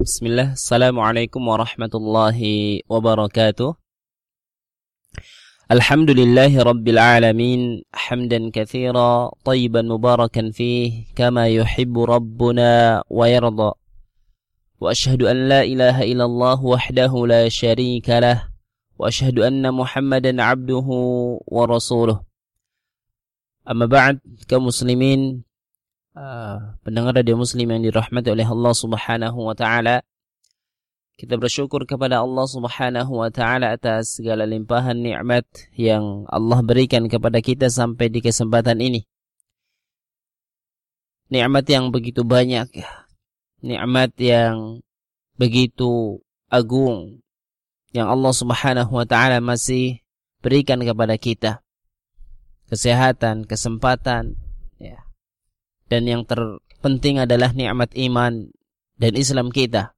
Bismillah, Assalamualaikum warahmatullahi wabarakatuh. Alhamdulillahi rabbil alamin, hamdan kathira, tayyiban mubarakan fih, kama yuhibbu rabbuna wa yarda. Wa ashhadu an la ilaha illallah wahdahu la sharika lah, wa ashhadu anna muhammadan abduhu wa rasuluh. Amma ba'd, kaum muslimin, uh, pendengar radio muslim yang dirahmati oleh Allah Subhanahu wa taala. Kita bersyukur kepada Allah Subhanahu wa taala atas segala limpahan nikmat yang Allah berikan kepada kita sampai di kesempatan ini. Nikmat yang begitu banyak, nikmat yang begitu agung yang Allah Subhanahu wa taala masih berikan kepada kita. Kesehatan, kesempatan, ya dan yang terpenting adalah nikmat iman dan Islam kita.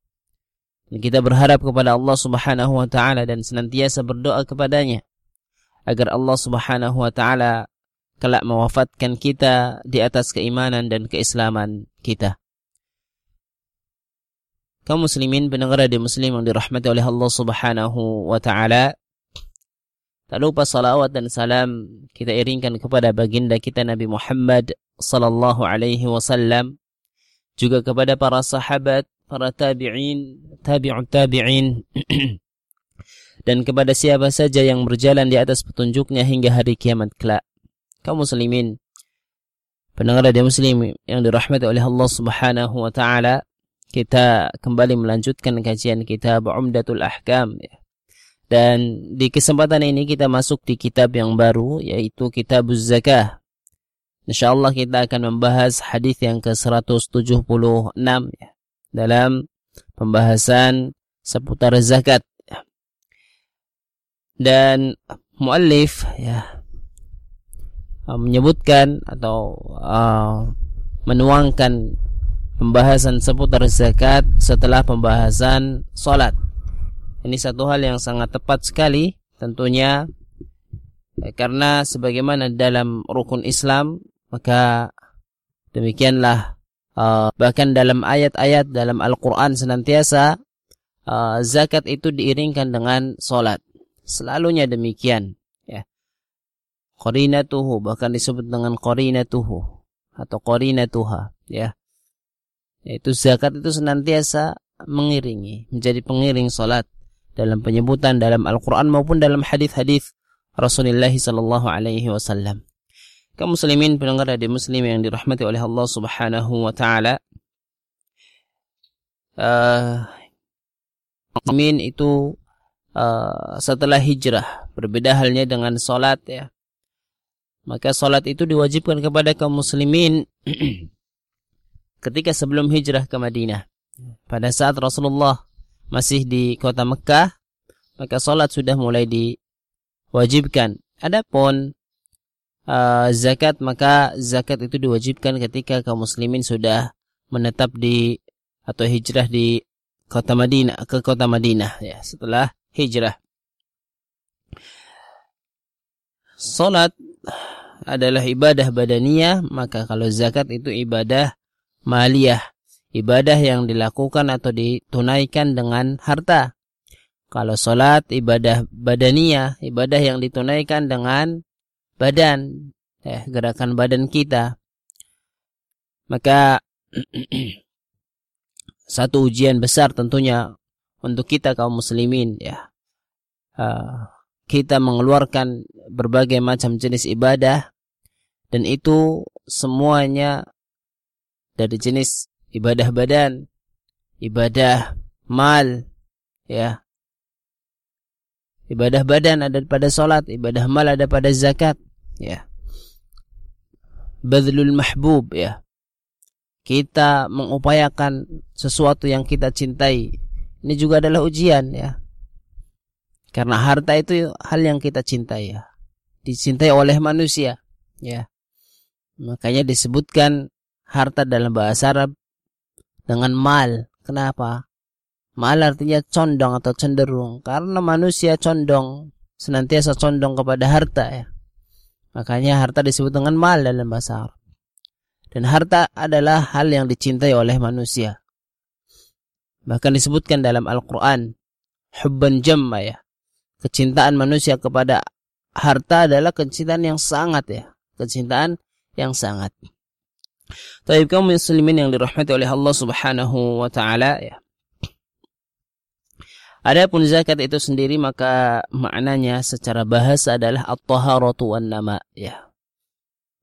Dan kita berharap kepada Allah Subhanahu wa taala dan senantiasa berdoa kepadanya agar Allah Subhanahu wa taala kelak mewafatkan kita di atas keimanan dan keislaman kita. Kaum muslimin pendengar di muslim yang dirahmati oleh Allah Subhanahu wa taala. Tak lupa salawat dan salam kita iringkan kepada baginda kita Nabi Muhammad sallallahu alaihi wasallam juga kepada para sahabat, para tabi'in, tabi'un tabi'in dan kepada siapa saja yang berjalan di atas petunjuknya hingga hari kiamat kelak. Kaum muslimin, pendengar radio muslim yang dirahmati oleh Allah Subhanahu wa taala, kita kembali melanjutkan kajian kitab Umdatul Ahkam ya. Dan di kesempatan ini kita masuk di kitab yang baru yaitu Kitab Zakah. Insyaallah kita akan membahas hadis yang ke-176 ya, dalam pembahasan seputar zakat. Ya. Dan muallif ya uh, menyebutkan atau uh, menuangkan pembahasan seputar zakat setelah pembahasan salat. Ini satu hal yang sangat tepat sekali tentunya eh, karena sebagaimana dalam rukun Islam maka demikianlah uh, bahkan dalam ayat-ayat dalam Al-Qur'an senantiasa uh, zakat itu diiringkan dengan solat. Selalunya demikian ya. Qarinatuhu bahkan disebut dengan qarinatuhu atau qarinatuha ya. Yaitu zakat itu senantiasa mengiringi, menjadi pengiring solat dalam penyebutan dalam Al-Quran maupun dalam hadis-hadis Rasulullah Sallallahu Alaihi Wasallam. Kaum muslimin pendengar dari muslim yang dirahmati oleh Allah Subhanahu Wa Taala. Uh, muslimin itu uh, setelah hijrah berbeda halnya dengan solat ya. Maka solat itu diwajibkan kepada kaum muslimin ketika sebelum hijrah ke Madinah. Pada saat Rasulullah masih di kota Mekah, maka sholat sudah mulai diwajibkan. Adapun uh, zakat, maka zakat itu diwajibkan ketika kaum muslimin sudah menetap di atau hijrah di kota Madinah ke kota Madinah ya setelah hijrah. Salat adalah ibadah badaniyah, maka kalau zakat itu ibadah maliyah ibadah yang dilakukan atau ditunaikan dengan harta. Kalau sholat ibadah badania, ibadah yang ditunaikan dengan badan, eh, gerakan badan kita. Maka satu ujian besar tentunya untuk kita kaum muslimin ya. Uh, kita mengeluarkan berbagai macam jenis ibadah dan itu semuanya dari jenis ibadah badan, ibadah mal, ya. Ibadah badan ada pada solat, ibadah mal ada pada zakat, ya. Badlul mahbub, ya. Kita mengupayakan sesuatu yang kita cintai. Ini juga adalah ujian, ya. Karena harta itu hal yang kita cintai, ya. Dicintai oleh manusia, ya. Makanya disebutkan harta dalam bahasa Arab dengan mal. Kenapa? Mal artinya condong atau cenderung. Karena manusia condong, senantiasa condong kepada harta ya. Makanya harta disebut dengan mal dalam bahasa Arab. Dan harta adalah hal yang dicintai oleh manusia. Bahkan disebutkan dalam Al-Qur'an hubban jamma ya. Kecintaan manusia kepada harta adalah kecintaan yang sangat ya. Kecintaan yang sangat. Tapi kaum muslimin yang dirahmati oleh Allah Subhanahu wa taala ya. Adapun zakat itu sendiri maka maknanya secara bahasa adalah at-taharatu wan nama ya.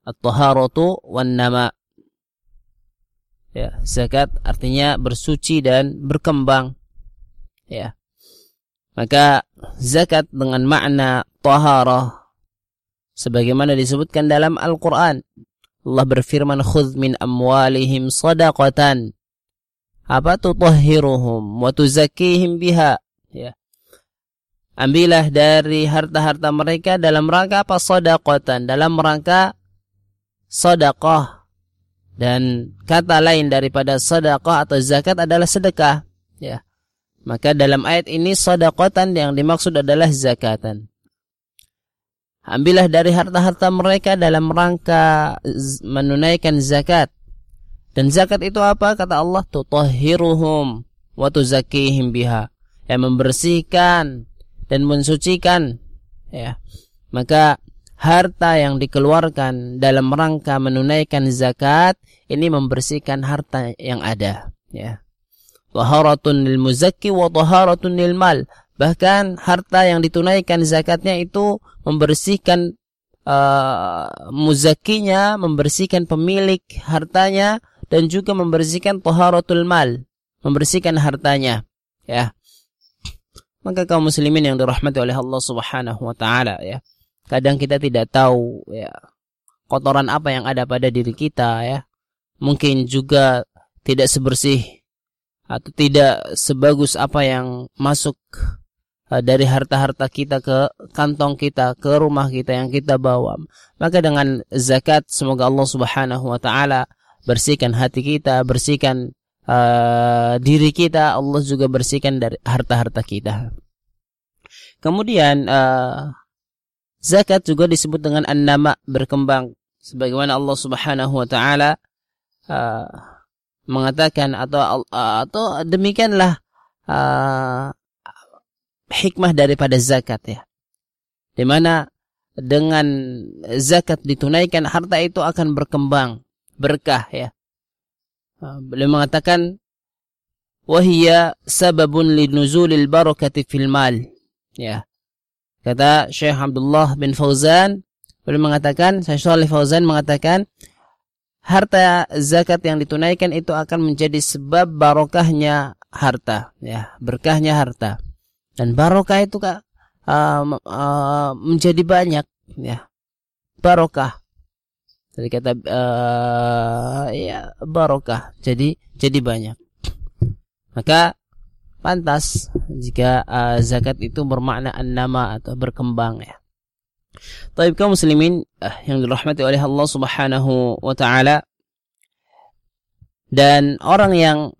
At-taharatu wan nama. Ya, zakat artinya bersuci dan berkembang. Ya. Maka zakat dengan makna taharah sebagaimana disebutkan dalam Al-Qur'an. Allah berfirman khudh min amwalihim sadaqatan apa tutahhiruhum wa tuzakkihim biha ya ambillah dari harta-harta mereka dalam rangka apa sadaqatan dalam rangka sedekah dan kata lain daripada sedekah atau zakat adalah sedekah ya maka dalam ayat ini sodakotan yang dimaksud adalah zakatan. Ambillah dari harta-harta mereka dalam rangka menunaikan zakat. Dan zakat itu apa? Kata Allah, tutahhiruhum wa tuzakkihim biha. Yang membersihkan dan mensucikan. Ya. Maka harta yang dikeluarkan dalam rangka menunaikan zakat ini membersihkan harta yang ada. Ya. Taharatun lil muzakki wa taharatun lil mal. Bahkan harta yang ditunaikan zakatnya itu membersihkan uh, muzakinya, membersihkan pemilik hartanya dan juga membersihkan taharatul mal, membersihkan hartanya. Ya. Maka kaum muslimin yang dirahmati oleh Allah Subhanahu wa taala ya. Kadang kita tidak tahu ya kotoran apa yang ada pada diri kita ya. Mungkin juga tidak sebersih atau tidak sebagus apa yang masuk uh, dari harta-harta kita ke kantong kita, ke rumah kita yang kita bawa. Maka dengan zakat semoga Allah Subhanahu wa taala bersihkan hati kita, bersihkan uh, diri kita, Allah juga bersihkan dari harta-harta kita. Kemudian uh, zakat juga disebut dengan an-nama berkembang sebagaimana Allah Subhanahu wa taala uh, mengatakan atau atau demikianlah uh, hikmah daripada zakat ya. Di mana dengan zakat ditunaikan harta itu akan berkembang, berkah ya. Beliau mengatakan wahia sababun linuzulil barakati fil mal. Ya. Kata Syekh Abdullah bin Fauzan beliau mengatakan, Syekh Shalih Fauzan mengatakan harta zakat yang ditunaikan itu akan menjadi sebab barokahnya harta, ya, berkahnya harta. Dan barokah itu kak uh, uh, menjadi banyak, ya, barokah. Jadi kata uh, ya barokah, jadi jadi banyak. Maka pantas jika uh, zakat itu bermakna an-nama atau berkembang ya. Taib kaum muslimin uh, yang dirahmati oleh Allah Subhanahu wa taala dan orang yang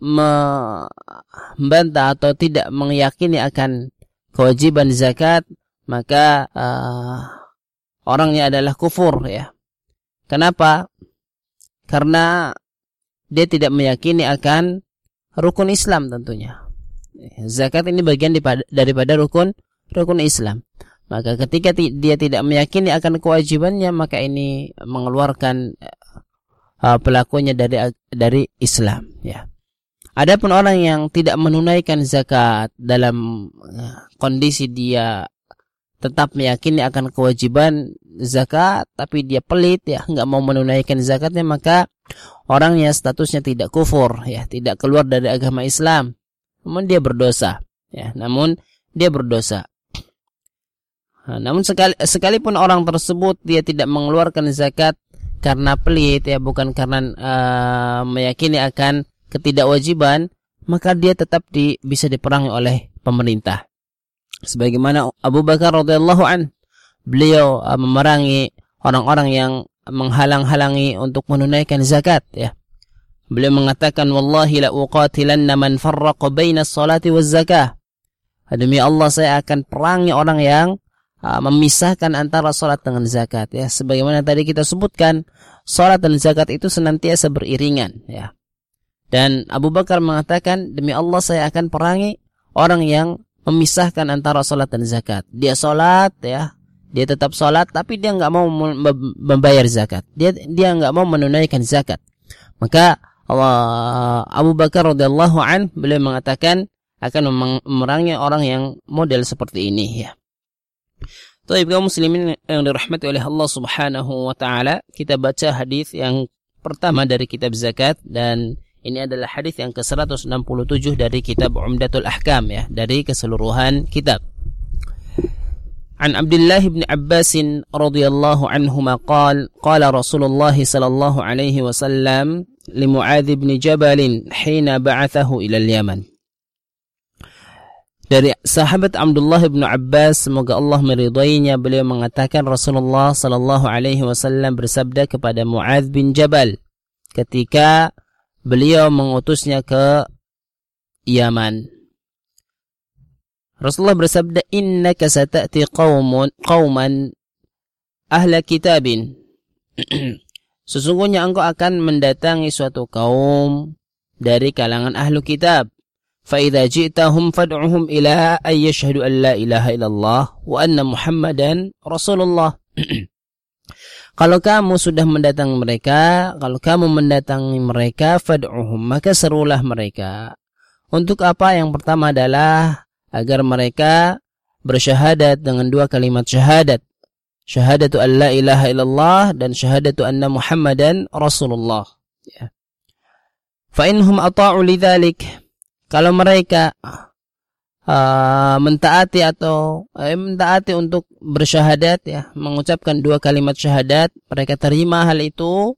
membantah atau tidak meyakini akan kewajiban zakat maka uh, orangnya adalah kufur ya. Kenapa? Karena dia tidak meyakini akan rukun Islam tentunya. Zakat ini bagian daripada rukun rukun Islam. Maka ketika dia tidak meyakini akan kewajibannya, maka ini mengeluarkan uh, pelakunya dari dari Islam. Ya. Adapun orang yang tidak menunaikan zakat dalam uh, kondisi dia tetap meyakini akan kewajiban zakat, tapi dia pelit ya, nggak mau menunaikan zakatnya, maka orangnya statusnya tidak kufur, ya, tidak keluar dari agama Islam, namun dia berdosa, ya, namun dia berdosa. Nah, namun sekali, sekalipun orang tersebut dia tidak mengeluarkan zakat karena pelit ya bukan karena uh, meyakini akan ketidakwajiban maka dia tetap di, bisa diperangi oleh pemerintah. Sebagaimana Abu Bakar radhiyallahu an beliau uh, memerangi orang-orang yang menghalang-halangi untuk menunaikan zakat ya. Beliau mengatakan wallahi la uqatilanna man farraqa baina salati waz zakah. Demi Allah saya akan perangi orang yang uh, memisahkan antara sholat dengan zakat ya sebagaimana tadi kita sebutkan sholat dan zakat itu senantiasa beriringan ya Dan Abu Bakar mengatakan, demi Allah saya akan perangi orang yang memisahkan antara salat dan zakat. Dia salat ya, dia tetap salat tapi dia nggak mau membayar zakat. Dia dia nggak mau menunaikan zakat. Maka Abu Bakar radhiyallahu an beliau mengatakan akan memerangi orang yang model seperti ini ya. Taib kaum muslimin yang dirahmati oleh Allah Subhanahu wa taala, kita baca hadis yang pertama dari kitab zakat dan ini adalah hadis yang ke-167 dari kitab Umdatul Ahkam ya, dari keseluruhan kitab. عن عبد الله بن عباس رضي الله عنهما قال قال رسول الله صلى الله عليه وسلم لمعاذ بن جبل حين بعثه إلى اليمن Dari sahabat Abdullah bin Abbas semoga Allah meridainya beliau mengatakan Rasulullah sallallahu alaihi wasallam bersabda kepada Muadz bin Jabal ketika beliau mengutusnya ke Yaman. Rasulullah bersabda innaka sata'ti qaumun qauman ahla kitabin. Sesungguhnya engkau akan mendatangi suatu kaum dari kalangan ahlu kitab فإذا جئتهم فادعهم إلى أن يشهدوا أن لا إله إلا الله وأن محمدا رسول الله Kalau kamu sudah mendatangi mereka, kalau kamu mendatangi mereka, fad'uhum, maka serulah mereka. Untuk apa? Yang pertama adalah agar mereka bersyahadat dengan dua kalimat syahadat. Syahadatu an la ilaha illallah dan syahadatu anna Muhammadan Rasulullah. Ya. Fa ata'u kalau mereka uh, mentaati atau eh, mentaati untuk bersyahadat ya. Mengucapkan dua kalimat syahadat mereka terima hal itu.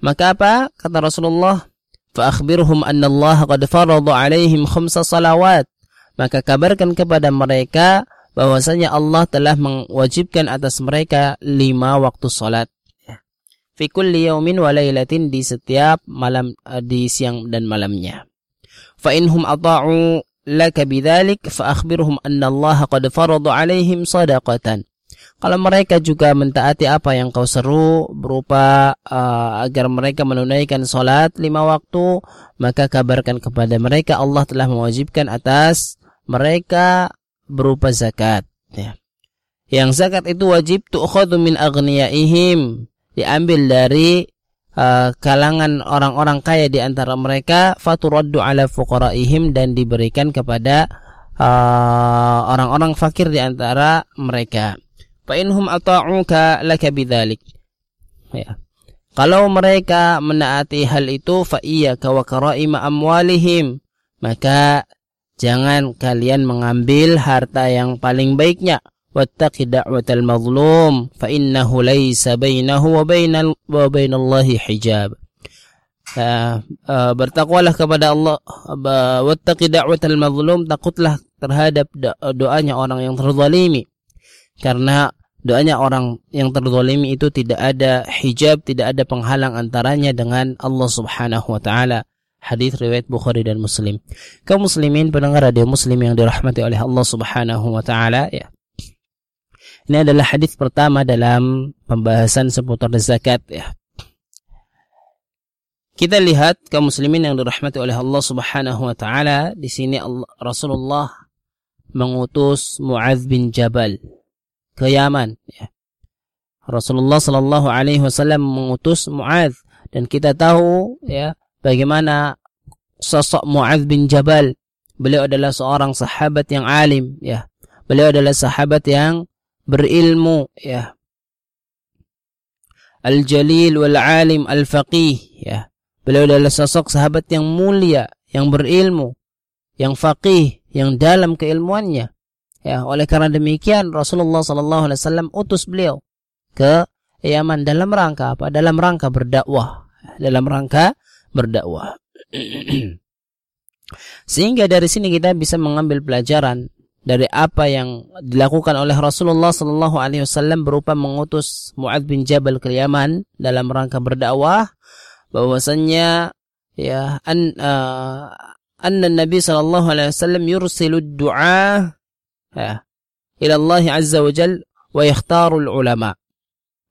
Maka apa? Kata Rasulullah fa akhbirhum anna Allah qad farada alaihim khamsa salawat. Maka kabarkan kepada mereka bahwasanya Allah telah mewajibkan atas mereka lima waktu salat. Fi kulli yaumin wa lailatin di setiap malam eh, di siang dan malamnya. Fa inhum ata'u laka bidzalik fa akhbirhum anna Allah qad farada alaihim sadaqatan. Kalau mereka juga mentaati apa yang kau seru berupa uh, agar mereka menunaikan solat lima waktu, maka kabarkan kepada mereka Allah telah mewajibkan atas mereka berupa zakat. Ya. Yang zakat itu wajib tu'khadhu min diambil dari uh, kalangan orang-orang kaya di antara mereka faturaddu ala fuqaraihim dan diberikan kepada uh, orang-orang uh, fakir di antara mereka. Fa inhum ata'uka laka bidzalik. Ya. Kalau mereka menaati hal itu fa iyyaka wa karaima amwalihim maka jangan kalian mengambil harta yang paling baiknya wattaqi fa innahu laysa bainahu wa bainal wa bainallahi hijab. Uh, uh, bertakwalah kepada Allah uh, wattaqi da'watal mazlum takutlah terhadap doanya orang yang terzalimi. Karena doanya orang yang terzalimi itu tidak ada hijab tidak ada penghalang antaranya dengan Allah Subhanahu wa taala. Hadis riwayat Bukhari dan Muslim. Kaum muslimin pendengar radio muslim yang dirahmati oleh Allah Subhanahu wa taala ya ini adalah hadis pertama dalam pembahasan seputar zakat ya. Kita lihat kaum muslimin yang dirahmati oleh Allah Subhanahu wa taala, di sini Allah, Rasulullah mengutus Muadz bin Jabal ke Yaman ya. Rasulullah sallallahu alaihi wasallam mengutus Muadz dan kita tahu ya bagaimana sosok Muadz bin Jabal. Beliau adalah seorang sahabat yang alim ya. Beliau adalah sahabat yang berilmu ya. Al-jalil wal alim al-faqih ya. Beliau adalah sosok sahabat yang mulia yang berilmu yang faqih yang dalam keilmuannya ya. Oleh karena demikian Rasulullah sallallahu alaihi wasallam utus beliau ke Yaman dalam rangka apa? Dalam rangka berdakwah dalam rangka berdakwah. Sehingga dari sini kita bisa mengambil pelajaran dari apa yang dilakukan oleh Rasulullah Sallallahu Alaihi Wasallam berupa mengutus Muadz bin Jabal ke Yaman dalam rangka berdakwah bahwasannya ya an uh, anna Nabi Sallallahu Alaihi Wasallam yursilu du'a ya ila Allah Azza wa Jal wa yakhtaru ulama.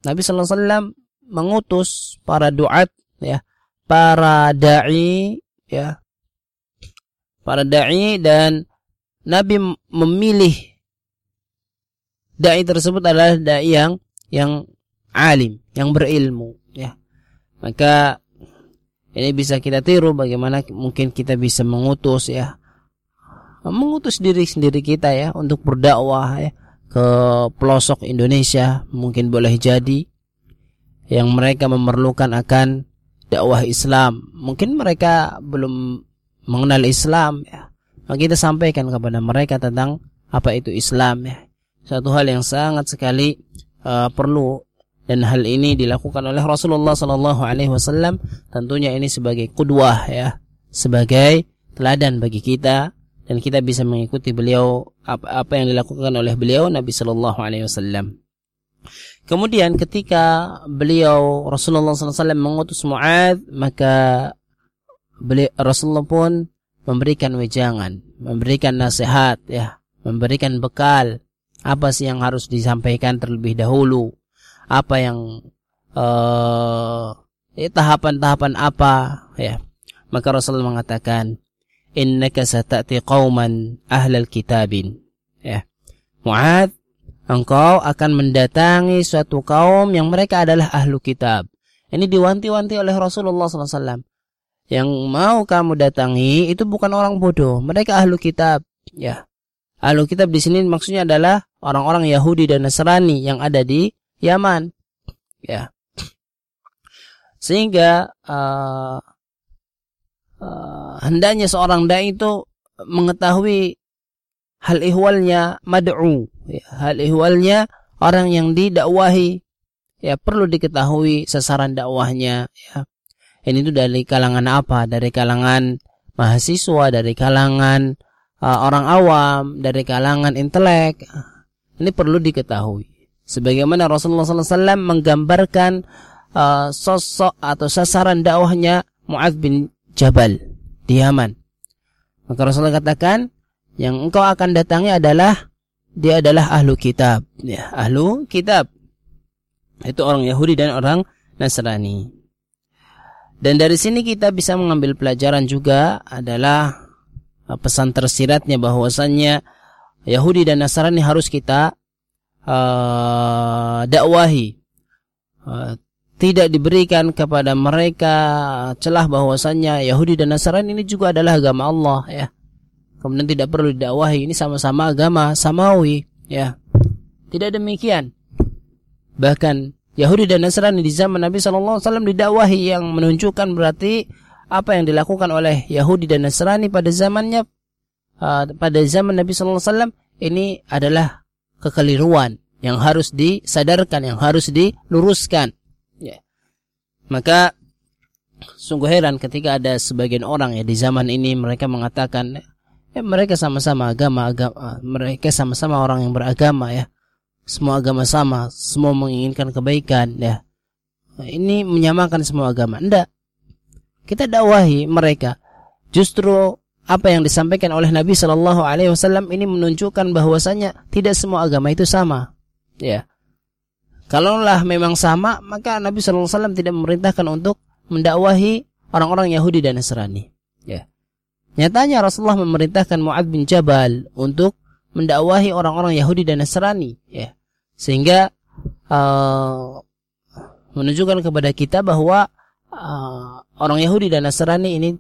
Nabi Sallallahu Alaihi Wasallam mengutus para duat ya para dai ya para dai dan Nabi memilih dai tersebut adalah dai yang yang alim, yang berilmu ya. Maka ini bisa kita tiru bagaimana mungkin kita bisa mengutus ya. Mengutus diri sendiri kita ya untuk berdakwah ya ke pelosok Indonesia mungkin boleh jadi yang mereka memerlukan akan dakwah Islam. Mungkin mereka belum mengenal Islam ya maka kita sampaikan kepada mereka tentang apa itu Islam ya satu hal yang sangat sekali uh, perlu dan hal ini dilakukan oleh Rasulullah Sallallahu Alaihi Wasallam tentunya ini sebagai kudwah ya sebagai teladan bagi kita dan kita bisa mengikuti beliau apa, apa yang dilakukan oleh beliau Nabi Sallallahu Alaihi Wasallam. Kemudian ketika beliau Rasulullah SAW mengutus Muad maka beliau, Rasulullah pun memberikan wejangan, memberikan nasihat, ya, memberikan bekal. Apa sih yang harus disampaikan terlebih dahulu? Apa yang uh, tahapan-tahapan apa? Ya. Maka Rasul mengatakan innaka satati qauman ahlal kitabin. Ya. Muad engkau akan mendatangi suatu kaum yang mereka adalah ahlu kitab. Ini diwanti-wanti oleh Rasulullah SAW yang mau kamu datangi itu bukan orang bodoh. Mereka ahlu kitab. Ya. Ahlu kitab di sini maksudnya adalah orang-orang Yahudi dan Nasrani yang ada di Yaman. Ya. Sehingga uh, uh, hendaknya seorang dai itu mengetahui hal ihwalnya mad'u, ya, hal ihwalnya orang yang didakwahi. Ya perlu diketahui sasaran dakwahnya. Ya. Ini itu dari kalangan apa? Dari kalangan mahasiswa, dari kalangan uh, orang awam, dari kalangan intelek. Ini perlu diketahui. Sebagaimana Rasulullah SAW menggambarkan uh, sosok atau sasaran dakwahnya Mu'adz bin Jabal di Yaman. Maka Rasulullah katakan, yang engkau akan datangi adalah dia adalah ahlu kitab. Ya, ahlu kitab. Itu orang Yahudi dan orang Nasrani. Dan dari sini kita bisa mengambil pelajaran juga adalah uh, pesan tersiratnya bahwasannya Yahudi dan Nasrani harus kita uh, dakwahi uh, tidak diberikan kepada mereka celah bahwasannya Yahudi dan Nasrani ini juga adalah agama Allah ya. Kemudian tidak perlu didakwahi ini sama-sama agama samawi ya. Tidak demikian. Bahkan Yahudi dan Nasrani di zaman Nabi Shallallahu Alaihi Wasallam didakwahi yang menunjukkan berarti apa yang dilakukan oleh Yahudi dan Nasrani pada zamannya uh, pada zaman Nabi Shallallahu Alaihi Wasallam ini adalah kekeliruan yang harus disadarkan, yang harus diluruskan. Ya. Maka sungguh heran ketika ada sebagian orang ya di zaman ini mereka mengatakan ya, mereka sama-sama agama, agama mereka sama-sama orang yang beragama ya. Semua agama sama, semua menginginkan kebaikan ya. Ini menyamakan semua agama. Enggak. Kita dakwahi mereka. Justru apa yang disampaikan oleh Nabi Shallallahu Alaihi Wasallam ini menunjukkan bahwasanya tidak semua agama itu sama. Ya, kalaulah memang sama, maka Nabi Shallallahu Alaihi Wasallam tidak memerintahkan untuk mendakwahi orang-orang Yahudi dan Nasrani. Ya, nyatanya Rasulullah memerintahkan Muad bin Jabal untuk mendakwahi orang-orang Yahudi dan Nasrani. Ya, sehingga uh, menunjukkan kepada kita bahwa uh, orang Yahudi dan Nasrani ini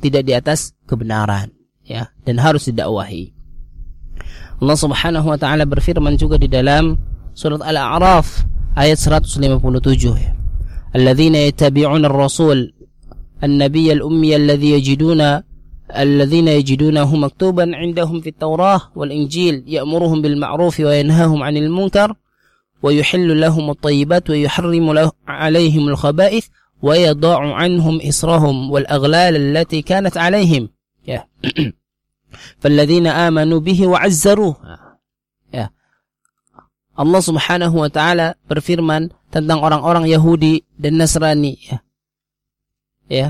tidak di atas kebenaran ya dan harus didakwahi. Allah Subhanahu wa taala berfirman juga di dalam surat Al-A'raf ayat 157 ya. Alladzina yattabi'una ar-rasul النبي الأمي الذي يجدون الذين يجدونه مكتوبا عندهم في التوراة والإنجيل يأمرهم بالمعروف وينهاهم عن المنكر ويحل لهم الطيبات ويحرم له عليهم الخبائث ويضع عنهم إصرهم والأغلال التي كانت عليهم. فالذين آمنوا به وعزروه ya. Allah Subhanahu wa taala berfirman tentang orang-orang Yahudi dan Nasrani ya. Ya.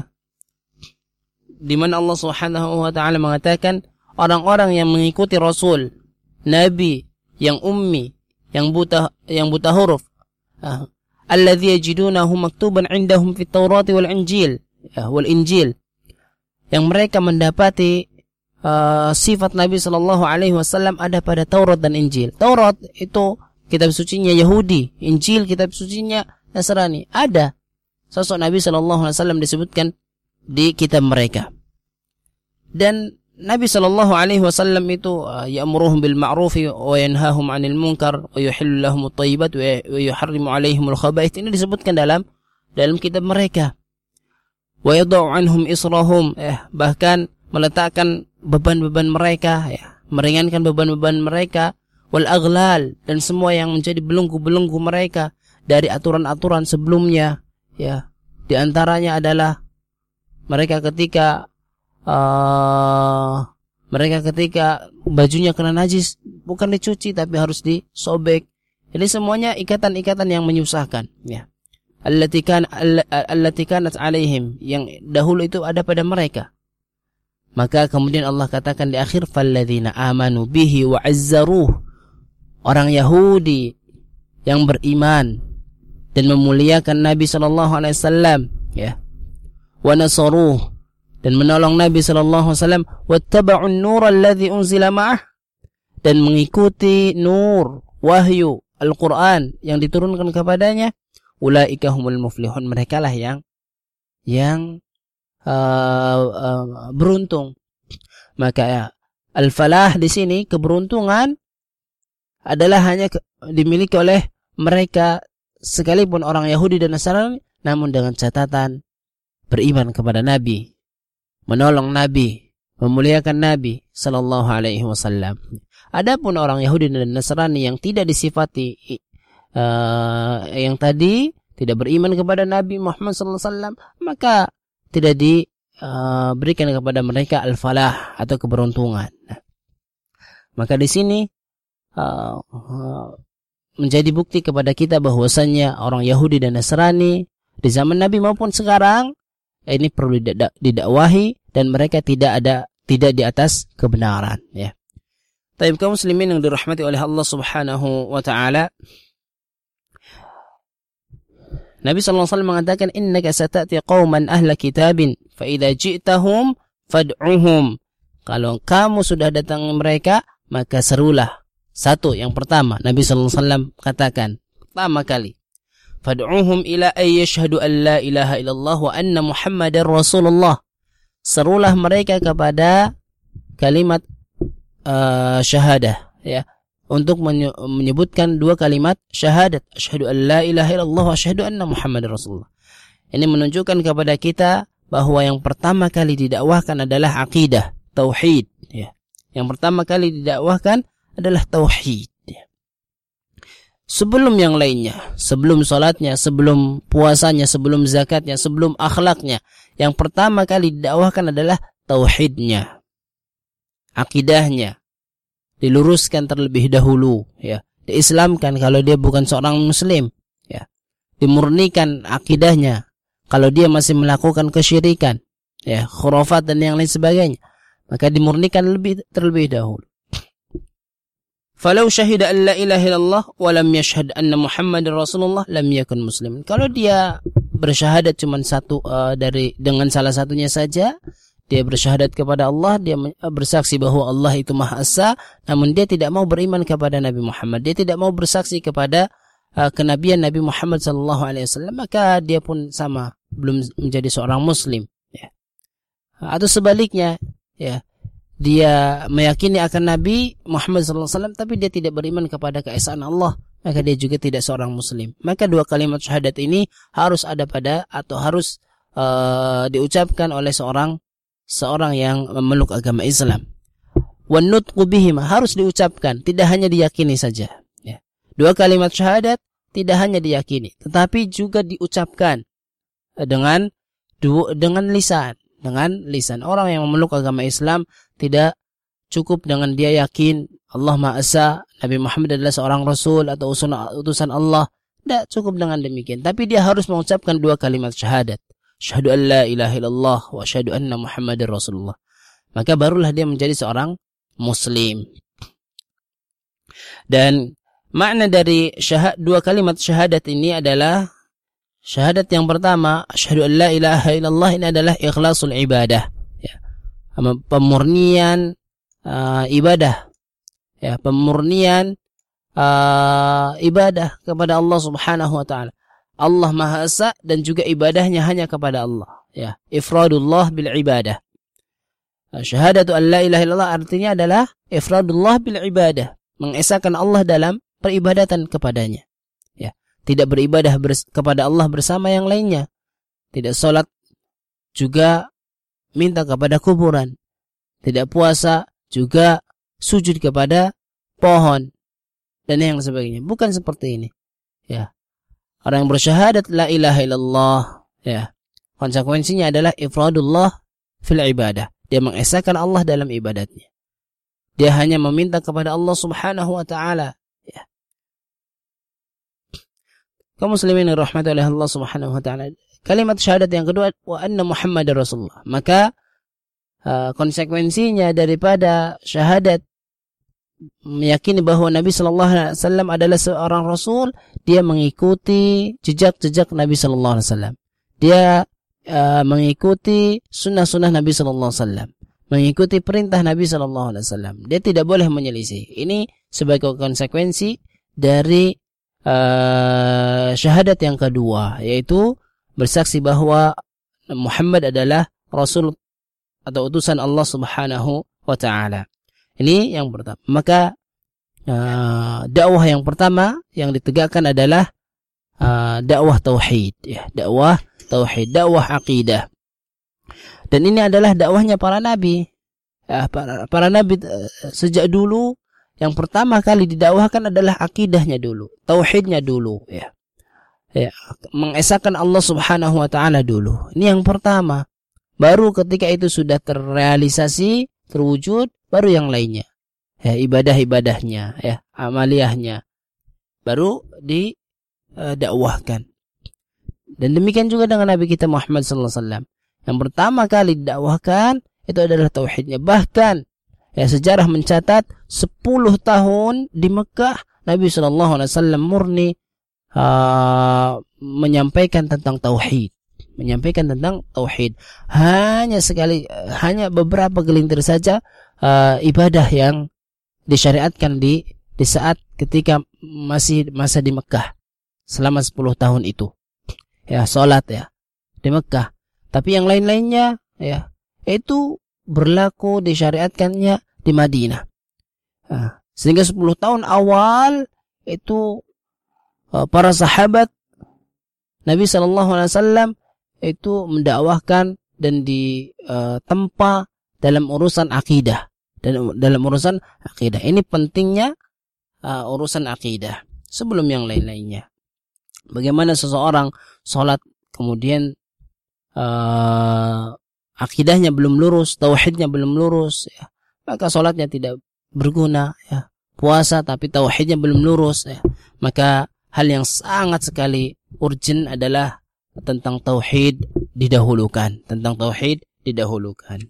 Di mana Allah Subhanahu wa taala mengatakan orang-orang yang mengikuti rasul, nabi yang ummi, yang buta yang buta huruf, alladhi yajidunahu maktuban indahum fit Taurat wal Injil ya, wal Injil yang mereka mendapati uh, sifat Nabi Shallallahu Alaihi Wasallam ada pada Taurat dan Injil. Taurat itu kitab sucinya Yahudi, Injil kitab sucinya Nasrani. Ada sosok Nabi Shallallahu Alaihi Wasallam disebutkan di kitab mereka. Dan Nabi Shallallahu Alaihi Wasallam itu uh, ya'muruhum bil ma'ruf wa yanhahum 'anil munkar wa yuhillu lahum at-thayyibat wa yuharrimu 'alaihim al-khaba'ith. Ini disebutkan dalam dalam kitab mereka. Wa yad'u 'anhum israhum. Eh, bahkan meletakkan beban-beban mereka ya, meringankan beban-beban mereka wal aghlal dan semua yang menjadi belenggu-belenggu mereka dari aturan-aturan sebelumnya ya di antaranya adalah mereka ketika uh, mereka ketika bajunya kena najis bukan dicuci tapi harus disobek ini semuanya ikatan-ikatan yang menyusahkan ya allati kan alaihim yang dahulu itu ada pada mereka maka kemudian Allah katakan di akhir falladzina amanu bihi wa azzaruh. Orang Yahudi yang beriman dan memuliakan Nabi sallallahu alaihi wasallam ya. Wa nasaruh dan menolong Nabi sallallahu alaihi wasallam nur alladzi unzila ma'ah. Dan mengikuti nur wahyu Al-Qur'an yang diturunkan kepadanya ulaika humul muflihun. Mereka lah yang yang uh, uh, beruntung. Maka ya, al-falah di sini keberuntungan adalah hanya dimiliki oleh mereka sekalipun orang Yahudi dan Nasrani namun dengan catatan beriman kepada Nabi, menolong Nabi, memuliakan Nabi sallallahu alaihi wasallam. Adapun orang Yahudi dan Nasrani yang tidak disifati uh, yang tadi tidak beriman kepada Nabi Muhammad sallallahu alaihi wasallam, maka tidak diberikan uh, kepada mereka al-falah atau keberuntungan. Maka di sini uh, menjadi bukti kepada kita bahwasannya orang Yahudi dan Nasrani di zaman Nabi maupun sekarang ini perlu didakwahi dan mereka tidak ada tidak di atas kebenaran ya. Tapi kaum muslimin yang dirahmati oleh Allah Subhanahu wa taala Nabi SAW mengatakan innaka satati qauman ahla kitabin fa idza ji'tahum fad'uhum. Kalau kamu sudah datang mereka maka serulah. Satu yang pertama Nabi SAW katakan pertama kali fad'uhum ila ay yashhadu an la ilaha illallah wa anna muhammadar rasulullah. Serulah mereka kepada kalimat uh, syahadah ya untuk menyebutkan dua kalimat syahadat asyhadu an la ilaha illallah wa asyhadu anna muhammadar rasulullah. Ini menunjukkan kepada kita bahwa yang pertama kali didakwahkan adalah akidah, tauhid ya. Yang pertama kali didakwahkan adalah tauhid. Sebelum yang lainnya, sebelum salatnya, sebelum puasanya, sebelum zakatnya, sebelum akhlaknya, yang pertama kali didakwahkan adalah tauhidnya. Akidahnya, diluruskan terlebih dahulu ya. Diislamkan kalau dia bukan seorang muslim ya. Dimurnikan akidahnya kalau dia masih melakukan kesyirikan ya khurafat dan yang lain sebagainya. Maka dimurnikan lebih terlebih dahulu Falau syahida an la ilaha illallah wa lam yashhad anna Muhammadar Rasulullah lam yakun muslim. Kalau dia bersyahadat cuma satu uh, dari dengan salah satunya saja, dia bersyahadat kepada Allah, dia bersaksi bahwa Allah itu Maha Esa, namun dia tidak mau beriman kepada Nabi Muhammad. Dia tidak mau bersaksi kepada uh, kenabian Nabi Muhammad sallallahu alaihi wasallam, maka dia pun sama belum menjadi seorang muslim, ya. Atau sebaliknya, ya. Dia meyakini akan Nabi Muhammad wasallam tapi dia tidak beriman kepada keesaan Allah, maka dia juga tidak seorang muslim. Maka dua kalimat syahadat ini harus ada pada atau harus uh, diucapkan oleh seorang seorang yang memeluk agama Islam. Bihima harus diucapkan, tidak hanya diyakini saja. Ya. Dua kalimat syahadat tidak hanya diyakini, tetapi juga diucapkan dengan dengan lisan, dengan lisan. Orang yang memeluk agama Islam tidak cukup dengan dia yakin Allah Maha Esa, Nabi Muhammad adalah seorang rasul atau utusan Allah. Tidak cukup dengan demikian, tapi dia harus mengucapkan dua kalimat syahadat. Syahadu an la ilaha illallah wa syahadu anna Muhammadar Rasulullah. Maka barulah dia menjadi seorang muslim. Dan makna dari syahad, dua kalimat syahadat ini adalah Syahadat yang pertama, asyhadu an la ilaha illallah ini adalah ikhlasul ibadah. Ya. Pemurnian uh, ibadah. Ya, pemurnian uh, ibadah kepada Allah Subhanahu wa taala. Allah Maha Esa dan juga ibadahnya hanya kepada Allah. Ya, ifradullah bil ibadah. Syahadatu an la ilaha illallah artinya adalah ifradullah bil ibadah, mengesahkan Allah dalam peribadatan kepadanya. Tidak beribadah kepada Allah bersama yang lainnya. Tidak sholat juga minta kepada kuburan. Tidak puasa juga sujud kepada pohon dan yang sebagainya. Bukan seperti ini. Ya. Orang yang bersyahadat la ilaha illallah, ya. Konsekuensinya adalah ifradullah fil ibadah. Dia mengesahkan Allah dalam ibadatnya. Dia hanya meminta kepada Allah Subhanahu wa taala kaum muslimin rahmati oleh Allah Subhanahu wa taala. Kalimat syahadat yang kedua wa anna Muhammadar Rasulullah. Maka uh, konsekuensinya daripada syahadat meyakini bahwa Nabi Shallallahu Alaihi Wasallam adalah seorang Rasul, dia mengikuti jejak-jejak Nabi Shallallahu Alaihi Wasallam. Dia uh, mengikuti sunnah-sunnah Nabi Shallallahu Alaihi Wasallam, mengikuti perintah Nabi Shallallahu Alaihi Wasallam. Dia tidak boleh menyelisih. Ini sebagai konsekuensi dari uh, syahadat yang kedua yaitu bersaksi bahwa Muhammad adalah rasul atau utusan Allah Subhanahu wa taala. Ini yang pertama. Maka uh, dakwah yang pertama yang ditegakkan adalah uh, dakwah tauhid ya, dakwah tauhid, dakwah akidah. Dan ini adalah dakwahnya para nabi. Ya, para, para nabi uh, sejak dulu yang pertama kali didakwahkan adalah akidahnya dulu, tauhidnya dulu ya. Ya, mengesahkan Allah Subhanahu wa taala dulu. Ini yang pertama. Baru ketika itu sudah terrealisasi, terwujud, baru yang lainnya. Ya, ibadah-ibadahnya, ya, amaliyahnya. Baru didakwahkan. Dan demikian juga dengan Nabi kita Muhammad sallallahu alaihi wasallam. Yang pertama kali didakwahkan itu adalah tauhidnya. Bahkan Ya, sejarah mencatat 10 tahun di Mekah Nabi Shallallahu Alaihi Wasallam murni uh, menyampaikan tentang tauhid, menyampaikan tentang tauhid. Hanya sekali, hanya beberapa gelintir saja uh, ibadah yang disyariatkan di di saat ketika masih masa di Mekah selama 10 tahun itu. Ya, salat ya di Mekah. Tapi yang lain-lainnya ya itu berlaku disyariatkannya di Madinah. Nah, sehingga 10 tahun awal itu uh, para sahabat Nabi Shallallahu Alaihi Wasallam itu mendakwahkan dan ditempa dalam urusan akidah. Dan dalam urusan akidah. Ini pentingnya uh, urusan akidah. Sebelum yang lain-lainnya. Bagaimana seseorang sholat kemudian uh, akidahnya belum lurus tauhidnya belum lurus ya maka sholatnya tidak berguna ya. Puasa tapi tauhidnya belum lurus ya. Maka hal yang sangat sekali urgent adalah tentang tauhid didahulukan tentang tauhid didahulukan.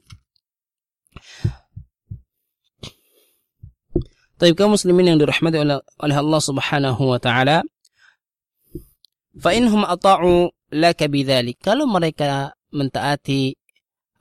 Tapi kaum muslimin yang dirahmati oleh, Allah Subhanahu wa taala. Fa inhum ata'u laka bidzalik. Kalau mereka mentaati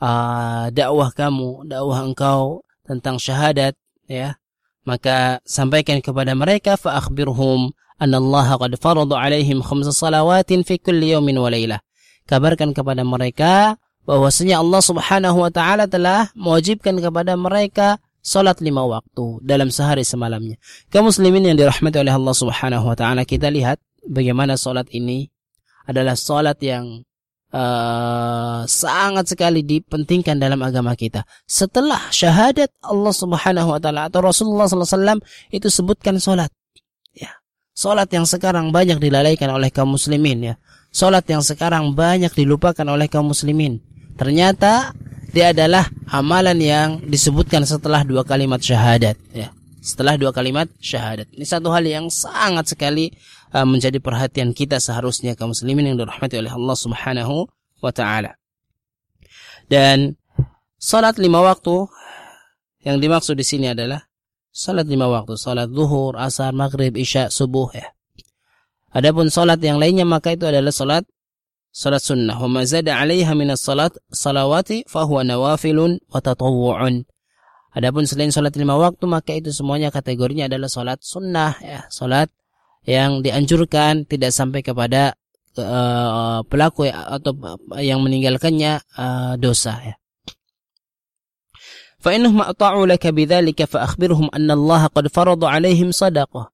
uh, dakwah kamu dakwah engkau tentang syahadat ya maka sampaikan kepada mereka fa akhbirhum anna Allah qad farada alaihim khamsa salawatin fi kulli yawmin wa lailah kabarkan kepada mereka bahwasanya Allah Subhanahu wa taala telah mewajibkan kepada mereka salat lima waktu dalam sehari semalamnya. Kaum muslimin yang dirahmati oleh Allah Subhanahu wa taala, kita lihat bagaimana salat ini adalah salat yang uh, sangat sekali dipentingkan dalam agama kita. Setelah syahadat Allah Subhanahu wa taala atau Rasulullah wasallam itu sebutkan salat. Ya. Salat yang sekarang banyak dilalaikan oleh kaum muslimin ya. Salat yang sekarang banyak dilupakan oleh kaum muslimin. Ternyata dia adalah amalan yang disebutkan setelah dua kalimat syahadat ya. Setelah dua kalimat syahadat. Ini satu hal yang sangat sekali Uh, menjadi perhatian kita seharusnya kaum muslimin yang dirahmati oleh Allah Subhanahu wa taala. Dan salat lima waktu yang dimaksud di sini adalah salat lima waktu, salat zuhur, asar, maghrib, isya, subuh ya. Adapun salat yang lainnya maka itu adalah salat salat sunnah wa zada 'alaiha min as-salat salawati fa huwa nawafilun wa tatawwu'un Adapun selain salat lima waktu maka itu semuanya kategorinya adalah salat sunnah ya salat yang dianjurkan tidak sampai kepada uh, pelaku ya, atau yang meninggalkannya uh, dosa ya فإنهم أطاعوا لك بذلك فأخبرهم أن الله قد فرض عليهم صدقة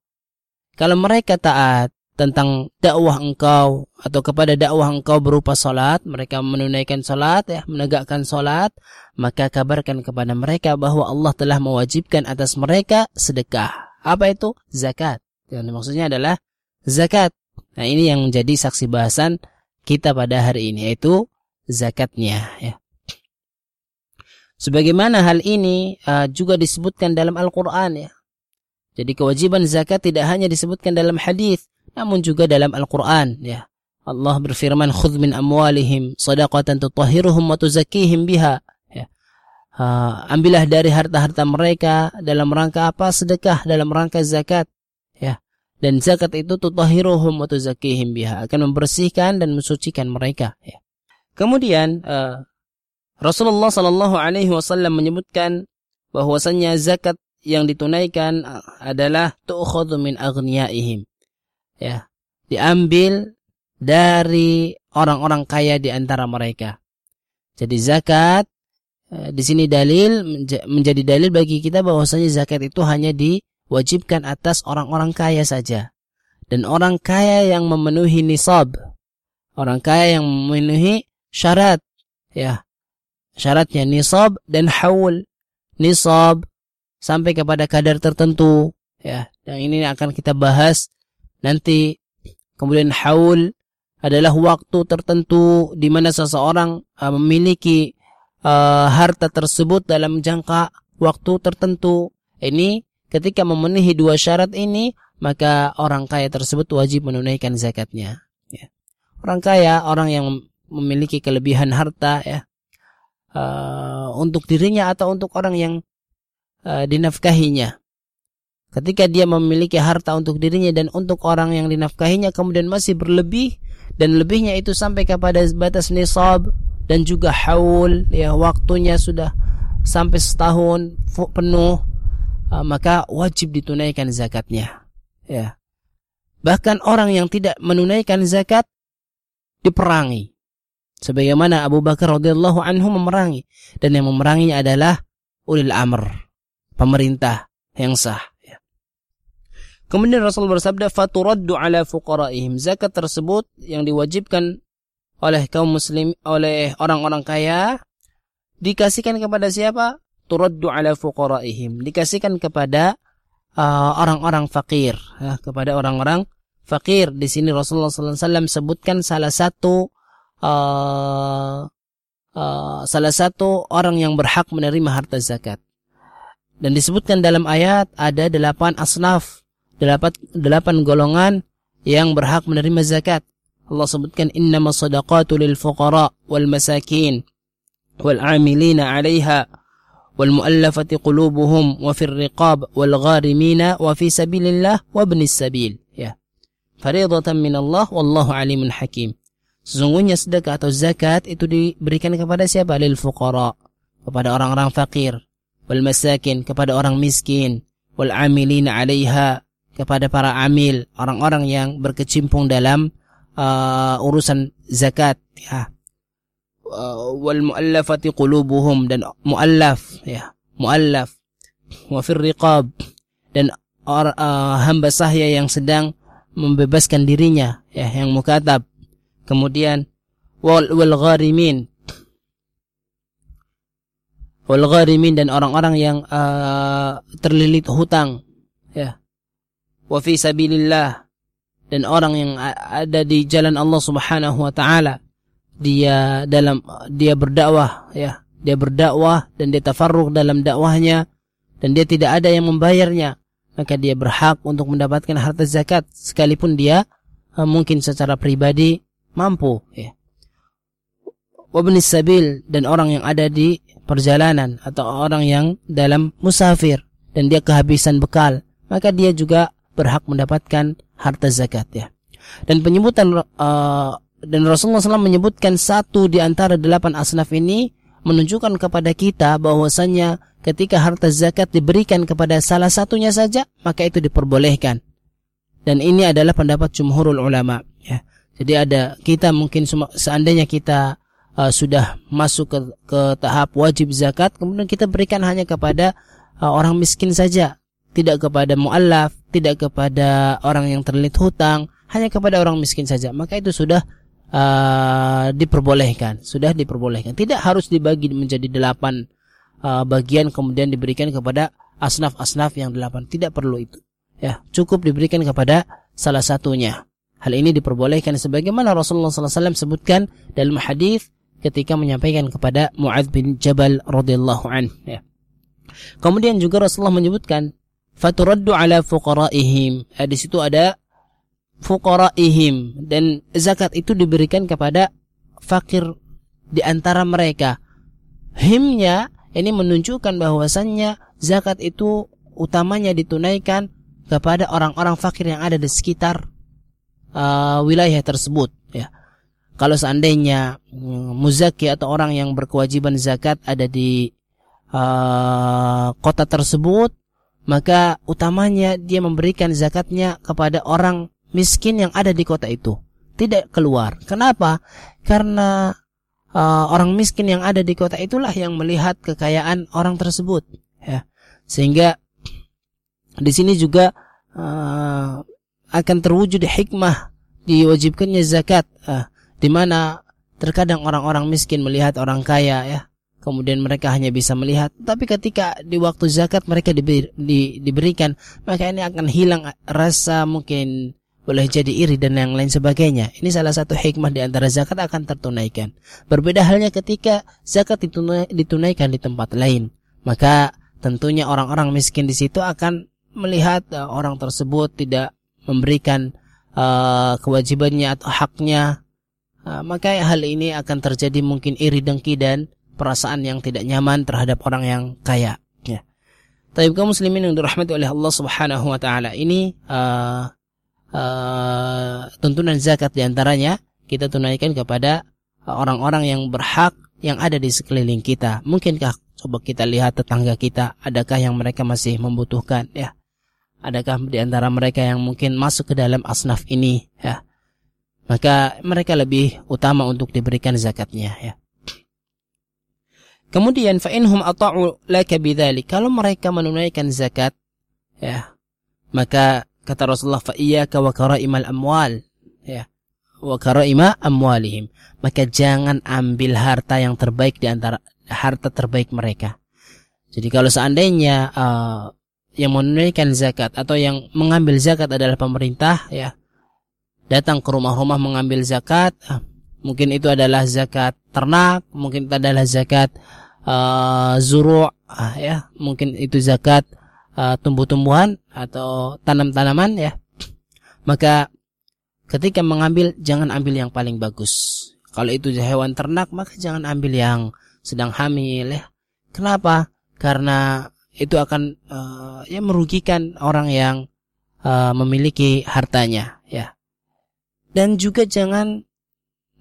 kalau mereka taat tentang dakwah engkau atau kepada dakwah engkau berupa salat, mereka menunaikan salat ya, menegakkan salat, maka kabarkan kepada mereka bahwa Allah telah mewajibkan atas mereka sedekah. Apa itu? Zakat. Dan maksudnya adalah zakat. Nah, ini yang menjadi saksi bahasan kita pada hari ini yaitu zakatnya ya. Sebagaimana hal ini uh, juga disebutkan dalam Al-Qur'an ya. Jadi kewajiban zakat tidak hanya disebutkan dalam hadis, namun juga dalam Al-Quran ya Allah berfirman khudh min amwalihim sadaqatan tutahhiruhum wa tuzakkihim biha ya. Uh, ambillah dari harta-harta mereka dalam rangka apa sedekah dalam rangka zakat dan zakat itu tutahhiruhum wa tuzakkihim biha akan membersihkan dan mensucikan mereka ya. kemudian uh, Rasulullah sallallahu alaihi wasallam menyebutkan bahwasanya zakat yang ditunaikan adalah tu'khadhu min aghniyaihim ya diambil dari orang-orang kaya di antara mereka. Jadi zakat eh, di sini dalil menjadi dalil bagi kita bahwasanya zakat itu hanya diwajibkan atas orang-orang kaya saja. Dan orang kaya yang memenuhi nisab, orang kaya yang memenuhi syarat, ya. Syaratnya nisab dan haul. Nisab sampai kepada kadar tertentu, ya. Dan ini akan kita bahas nanti kemudian haul adalah waktu tertentu di mana seseorang uh, memiliki uh, harta tersebut dalam jangka waktu tertentu. Ini ketika memenuhi dua syarat ini, maka orang kaya tersebut wajib menunaikan zakatnya. Ya. Orang kaya, orang yang memiliki kelebihan harta, ya, uh, untuk dirinya atau untuk orang yang uh, dinafkahinya. Ketika dia memiliki harta untuk dirinya dan untuk orang yang dinafkahinya kemudian masih berlebih dan lebihnya itu sampai kepada batas nisab dan juga haul ya waktunya sudah sampai setahun penuh uh, maka wajib ditunaikan zakatnya. Ya. Bahkan orang yang tidak menunaikan zakat diperangi. Sebagaimana Abu Bakar radhiyallahu anhu memerangi. Dan yang memeranginya adalah ulil amr pemerintah yang sah. Kemudian Rasul bersabda, "Faturaddu ala fuqaraihim." Zakat tersebut yang diwajibkan oleh kaum muslim oleh orang-orang kaya dikasihkan kepada siapa? Turaddu ala fuqaraihim. Dikasihkan kepada uh, orang-orang uh, fakir, ya, kepada orang-orang fakir. Di sini Rasulullah SAW sebutkan salah satu uh, uh, salah satu orang yang berhak menerima harta zakat. Dan disebutkan dalam ayat ada delapan asnaf delapan, delapan golongan yang berhak menerima zakat. Allah sebutkan innama sadaqatu lil fuqara wal masakin wal amilina 'alaiha fir riqab wal gharimina wa fi sabilillah wa ibnis sabil. Ya. Fariidatan min Allah wallahu alimun hakim. Sesungguhnya sedekah atau zakat itu diberikan kepada siapa? Lil fuqara, kepada orang-orang fakir, wal masakin, kepada orang miskin, wal amilina 'alaiha, kepada para amil, orang-orang yang berkecimpung dalam uh, urusan zakat ya. Uh, wal muallafati qulubuhum dan muallaf ya, muallaf wa fir riqab dan or, uh, hamba sahya yang sedang membebaskan dirinya ya, yang mukatab. Kemudian wal wal gharimin wal gharimin dan orang-orang yang uh, terlilit hutang ya wa fi sabilillah dan orang yang ada di jalan Allah Subhanahu wa taala dia dalam dia berdakwah ya. Dia berdakwah dan dia tafarruq dalam dakwahnya dan dia tidak ada yang membayarnya. Maka dia berhak untuk mendapatkan harta zakat sekalipun dia uh, mungkin secara pribadi mampu ya. Wabnis sabil dan orang yang ada di perjalanan atau orang yang dalam musafir dan dia kehabisan bekal maka dia juga berhak mendapatkan harta zakat ya. Dan penyebutan uh, dan Rasulullah SAW menyebutkan satu di antara delapan asnaf ini menunjukkan kepada kita bahwasanya ketika harta zakat diberikan kepada salah satunya saja maka itu diperbolehkan. Dan ini adalah pendapat jumhurul ulama ya. Jadi ada kita mungkin seandainya kita uh, sudah masuk ke, ke tahap wajib zakat kemudian kita berikan hanya kepada uh, orang miskin saja. Tidak kepada muallaf tidak kepada orang yang terlilit hutang hanya kepada orang miskin saja. Maka itu sudah uh, diperbolehkan. Sudah diperbolehkan. Tidak harus dibagi menjadi delapan uh, bagian kemudian diberikan kepada asnaf-asnaf yang delapan. Tidak perlu itu. Ya cukup diberikan kepada salah satunya. Hal ini diperbolehkan sebagaimana Rasulullah SAW sebutkan dalam hadis ketika menyampaikan kepada Muadz bin Jabal radhiyallahu an ya. Kemudian juga Rasulullah menyebutkan faturaddu ala fuqaraihim. Eh, di situ ada fuqaraihim dan zakat itu diberikan kepada fakir di antara mereka. Himnya ini menunjukkan bahwasannya zakat itu utamanya ditunaikan kepada orang-orang fakir yang ada di sekitar uh, wilayah tersebut ya kalau seandainya mm, muzaki atau orang yang berkewajiban zakat ada di uh, kota tersebut, maka utamanya dia memberikan zakatnya kepada orang miskin yang ada di kota itu, tidak keluar. Kenapa? Karena uh, orang miskin yang ada di kota itulah yang melihat kekayaan orang tersebut, ya. Sehingga di sini juga uh, akan terwujud hikmah diwajibkannya zakat. Uh, di mana terkadang orang-orang miskin melihat orang kaya ya kemudian mereka hanya bisa melihat tapi ketika di waktu zakat mereka diberi, di, diberikan maka ini akan hilang rasa mungkin boleh jadi iri dan yang lain sebagainya. Ini salah satu hikmah di antara zakat akan tertunaikan. Berbeda halnya ketika zakat ditunai, ditunaikan di tempat lain. Maka tentunya orang-orang miskin di situ akan melihat uh, orang tersebut tidak memberikan uh, kewajibannya atau haknya. Ah, maka hal ini akan terjadi mungkin iri dengki dan perasaan yang tidak nyaman terhadap orang yang kaya. Ya. Tapi kaum muslimin yang dirahmati oleh Allah Subhanahu wa taala. Ini uh, uh, tuntunan zakat di antaranya kita tunaikan kepada orang-orang yang berhak yang ada di sekeliling kita. Mungkinkah coba kita lihat tetangga kita, adakah yang mereka masih membutuhkan ya? Adakah di antara mereka yang mungkin masuk ke dalam asnaf ini ya? maka mereka lebih utama untuk diberikan zakatnya ya. Kemudian fa inhum ata'u laka. Kalau mereka menunaikan zakat ya, maka kata Rasulullah wa karaimal amwal ya. Karaima amwalihim. Maka jangan ambil harta yang terbaik di antara harta terbaik mereka. Jadi kalau seandainya uh, yang menunaikan zakat atau yang mengambil zakat adalah pemerintah ya, datang ke rumah-rumah mengambil zakat, ah, mungkin itu adalah zakat ternak, mungkin itu adalah zakat uh, zuru' uh, ya, mungkin itu zakat uh, tumbuh-tumbuhan atau tanam-tanaman ya. Maka ketika mengambil jangan ambil yang paling bagus. Kalau itu hewan ternak maka jangan ambil yang sedang hamil ya. Kenapa? Karena itu akan uh, ya merugikan orang yang uh, memiliki hartanya ya dan juga jangan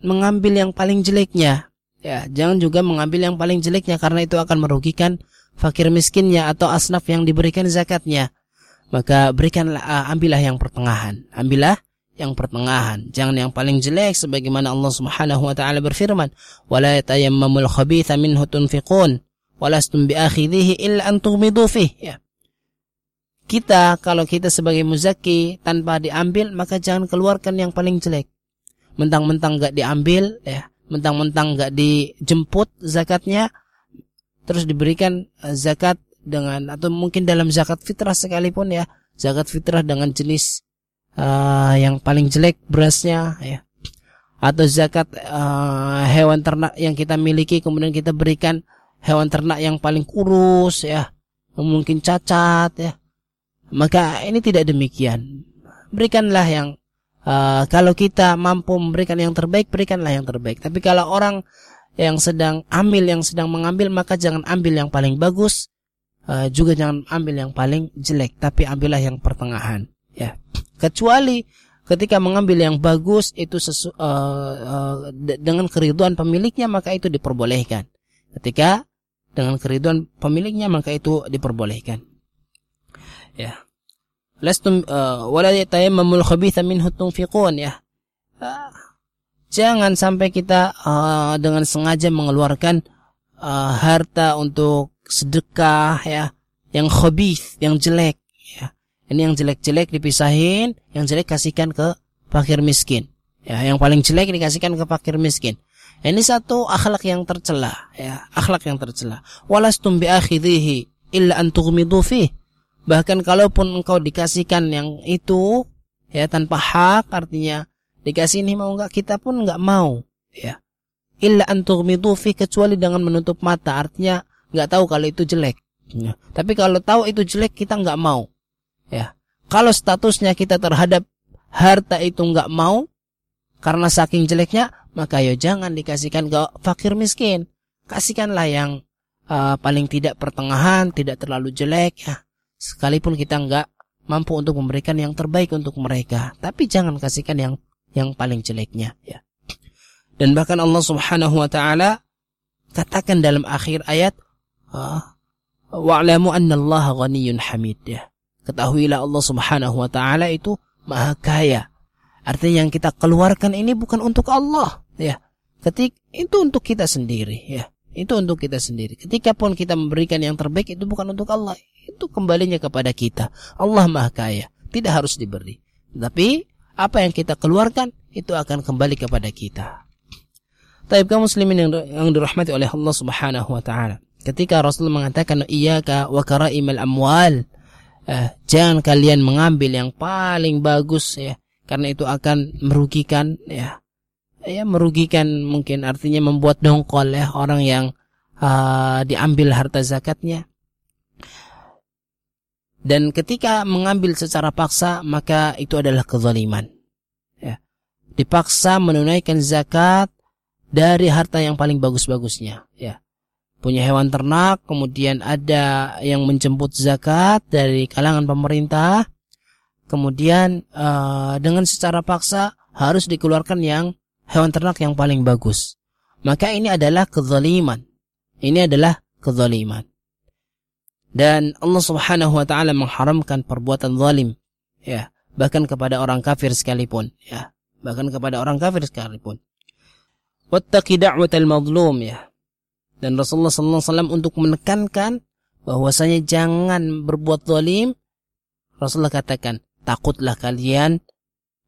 mengambil yang paling jeleknya. Ya, jangan juga mengambil yang paling jeleknya karena itu akan merugikan fakir miskinnya atau asnaf yang diberikan zakatnya. Maka berikanlah uh, ambillah yang pertengahan. Ambillah yang pertengahan. Jangan yang paling jelek sebagaimana Allah Subhanahu wa taala berfirman, "Wala yatayammamul khabitha minhu tunfiqun, walastum biakhidhihi illa an tughmidu fih." Ya kita kalau kita sebagai muzaki tanpa diambil maka jangan keluarkan yang paling jelek. Mentang-mentang nggak diambil ya, mentang-mentang nggak dijemput zakatnya, terus diberikan eh, zakat dengan atau mungkin dalam zakat fitrah sekalipun ya, zakat fitrah dengan jenis uh, yang paling jelek berasnya ya, atau zakat uh, hewan ternak yang kita miliki kemudian kita berikan hewan ternak yang paling kurus ya, mungkin cacat ya, maka ini tidak demikian. Berikanlah yang uh, kalau kita mampu memberikan yang terbaik, berikanlah yang terbaik. Tapi kalau orang yang sedang ambil, yang sedang mengambil, maka jangan ambil yang paling bagus, uh, juga jangan ambil yang paling jelek, tapi ambillah yang pertengahan. Ya, kecuali ketika mengambil yang bagus itu sesu, uh, uh, dengan keriduan pemiliknya maka itu diperbolehkan. Ketika dengan keriduan pemiliknya maka itu diperbolehkan. Ya. Lastum wala yatayammamul khabitha minhu tunfiqun ya. Jangan sampai kita uh, dengan sengaja mengeluarkan uh, harta untuk sedekah ya yang khabith, yang jelek ya. Ini yang jelek-jelek dipisahin, yang jelek kasihkan ke fakir miskin. Ya, yang paling jelek dikasihkan ke fakir miskin. Ini satu akhlak yang tercela, ya, akhlak yang tercela. Walastum bi akhidhihi illa an. Bahkan kalaupun engkau dikasihkan yang itu ya tanpa hak artinya dikasih ini mau enggak kita pun enggak mau ya. Illa an tughmidu fih kecuali dengan menutup mata. Artinya enggak tahu kalau itu jelek ya. tapi kalau tahu itu jelek kita enggak mau ya. Kalau statusnya kita terhadap harta itu enggak mau karena saking jeleknya maka yo jangan dikasihkan ke fakir miskin. Kasihkanlah yang uh, paling tidak pertengahan tidak terlalu jelek ya. Sekalipun kita enggak mampu untuk memberikan yang terbaik untuk mereka. Tapi jangan kasihkan yang yang paling jeleknya ya. Dan bahkan Allah Subhanahu wa taala katakan dalam akhir ayat ah, wa'lamu anna Allah ghaniyyun hamid ya. Ketahuilah Allah Subhanahu wa taala itu maha kaya. Artinya yang kita keluarkan ini bukan untuk Allah ya. Ketik itu untuk kita sendiri ya. Itu untuk kita sendiri. Ketika pun kita memberikan yang terbaik itu bukan untuk Allah. Itu kembalinya kepada kita. Allah maha kaya. Tidak harus diberi. Tapi apa yang kita keluarkan itu akan kembali kepada kita. Taib kaum muslimin yang, yang dirahmati oleh Allah Subhanahu wa taala. Ketika Rasul mengatakan iyyaka wa karaimal amwal, eh, jangan kalian mengambil yang paling bagus ya, karena itu akan merugikan ya. Ya merugikan mungkin artinya membuat dongkol ya orang yang uh, diambil harta zakatnya dan ketika mengambil secara paksa maka itu adalah kezaliman. Ya. Dipaksa menunaikan zakat dari harta yang paling bagus-bagusnya. Ya. Punya hewan ternak, kemudian ada yang menjemput zakat dari kalangan pemerintah, kemudian uh, dengan secara paksa harus dikeluarkan yang hewan ternak yang paling bagus. Maka ini adalah kezaliman. Ini adalah kezaliman. Dan Allah Subhanahu wa taala mengharamkan perbuatan zalim ya, bahkan kepada orang kafir sekalipun ya, bahkan kepada orang kafir sekalipun. Wattaqi da'watal mazlum ya. Dan Rasulullah sallallahu alaihi wasallam untuk menekankan bahwasanya jangan berbuat zalim, Rasulullah katakan, takutlah kalian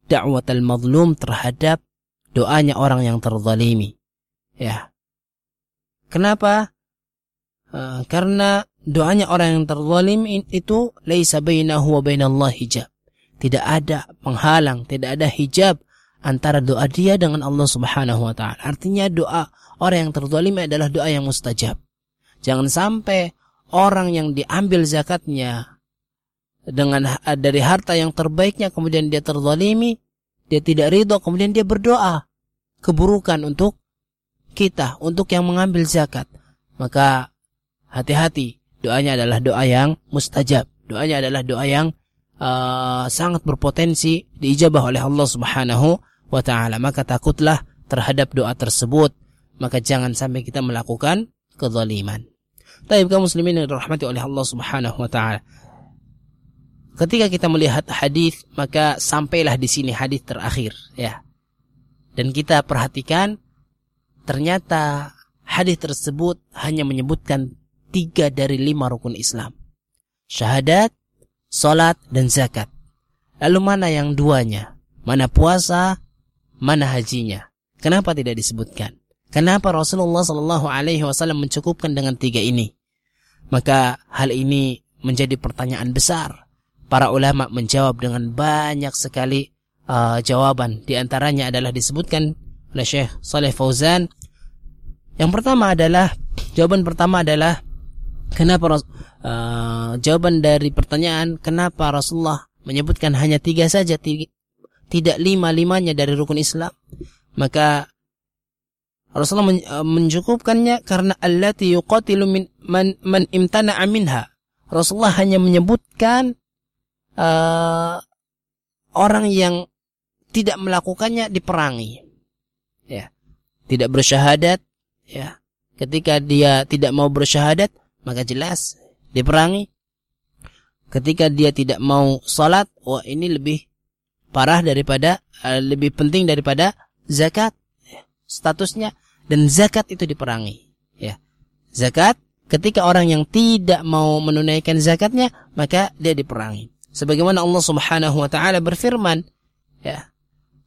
da'watal mazlum terhadap doanya orang yang terzalimi. Ya. Kenapa? Uh, karena doanya orang yang terzalim itu laisa bainahu wa bainallah hijab. Tidak ada penghalang, tidak ada hijab antara doa dia dengan Allah Subhanahu wa taala. Artinya doa orang yang terzalim adalah doa yang mustajab. Jangan sampai orang yang diambil zakatnya dengan dari harta yang terbaiknya kemudian dia terzalimi, dia tidak ridho kemudian dia berdoa keburukan untuk kita, untuk yang mengambil zakat. Maka hati-hati doanya adalah doa yang mustajab. Doanya adalah doa yang uh, sangat berpotensi diijabah oleh Allah Subhanahu wa taala. Maka takutlah terhadap doa tersebut. Maka jangan sampai kita melakukan kezaliman. Tapi kaum muslimin yang dirahmati oleh Allah Subhanahu wa taala. Ketika kita melihat hadis, maka sampailah di sini hadis terakhir, ya. Dan kita perhatikan ternyata hadis tersebut hanya menyebutkan tiga dari lima rukun Islam. Syahadat, salat, dan zakat. Lalu mana yang duanya? Mana puasa, mana hajinya? Kenapa tidak disebutkan? Kenapa Rasulullah Shallallahu Alaihi Wasallam mencukupkan dengan tiga ini? Maka hal ini menjadi pertanyaan besar. Para ulama menjawab dengan banyak sekali uh, jawaban. Di antaranya adalah disebutkan oleh Syekh Saleh Fauzan. Yang pertama adalah jawaban pertama adalah Kenapa uh, jawaban dari pertanyaan kenapa Rasulullah menyebutkan hanya tiga saja tidak lima limanya dari rukun Islam maka Rasulullah men, uh, mencukupkannya karena allati yuqatilu min man, man imtana minha Rasulullah hanya menyebutkan uh, orang yang tidak melakukannya diperangi. Ya. Tidak bersyahadat, ya. Ketika dia tidak mau bersyahadat, maka jelas diperangi. Ketika dia tidak mau salat, wah ini lebih parah daripada uh, lebih penting daripada zakat ya. statusnya dan zakat itu diperangi ya zakat ketika orang yang tidak mau menunaikan zakatnya maka dia diperangi sebagaimana Allah Subhanahu wa taala berfirman ya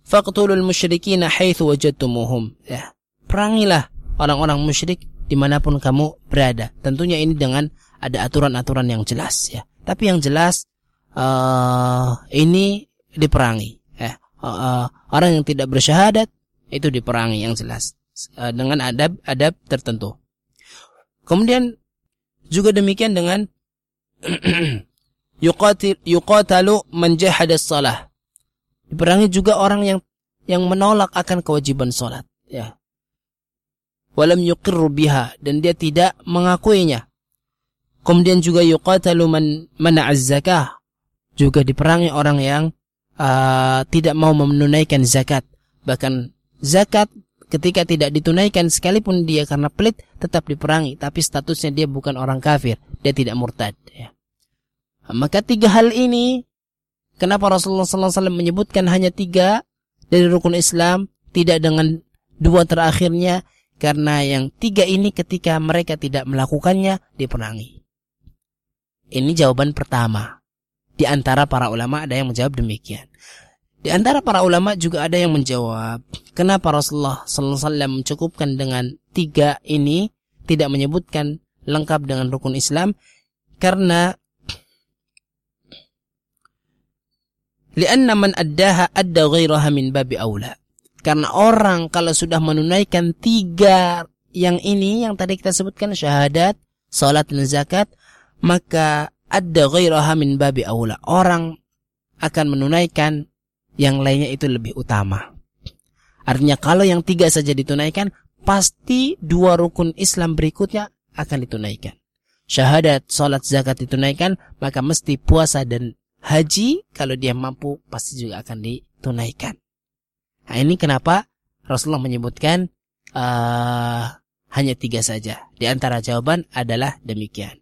faqtulul musyrikin haitsu wajadtumuhum ya perangilah orang-orang musyrik di mana pun kamu berada. Tentunya ini dengan ada aturan-aturan yang jelas ya. Tapi yang jelas uh, ini diperangi ya. Uh, orang yang tidak bersyahadat itu diperangi yang jelas uh, dengan adab-adab tertentu. Kemudian juga demikian dengan yuqatil yuqatalu man jahada salah diperangi juga orang yang yang menolak akan kewajiban salat ya walam yuqirru biha dan dia tidak mengakuinya. Kemudian juga yuqatalu man mana'az zakah. Juga diperangi orang yang uh, tidak mau menunaikan zakat. Bahkan zakat ketika tidak ditunaikan sekalipun dia karena pelit tetap diperangi tapi statusnya dia bukan orang kafir dia tidak murtad ya. maka tiga hal ini kenapa Rasulullah SAW menyebutkan hanya tiga dari rukun Islam tidak dengan dua terakhirnya karena yang tiga ini ketika mereka tidak melakukannya diperangi. Ini jawaban pertama. Di antara para ulama ada yang menjawab demikian. Di antara para ulama juga ada yang menjawab, kenapa Rasulullah SAW mencukupkan dengan tiga ini, tidak menyebutkan lengkap dengan rukun Islam, karena lianna man addaha adda ghairaha min babi aula. Karena orang kalau sudah menunaikan tiga yang ini yang tadi kita sebutkan syahadat, salat dan zakat, maka ada ghairaha min babi aula. Orang akan menunaikan yang lainnya itu lebih utama. Artinya kalau yang tiga saja ditunaikan, pasti dua rukun Islam berikutnya akan ditunaikan. Syahadat, salat, zakat ditunaikan, maka mesti puasa dan haji kalau dia mampu pasti juga akan ditunaikan. Nah, ini kenapa Rasulullah menyebutkan uh, hanya tiga saja. Di antara jawaban adalah demikian.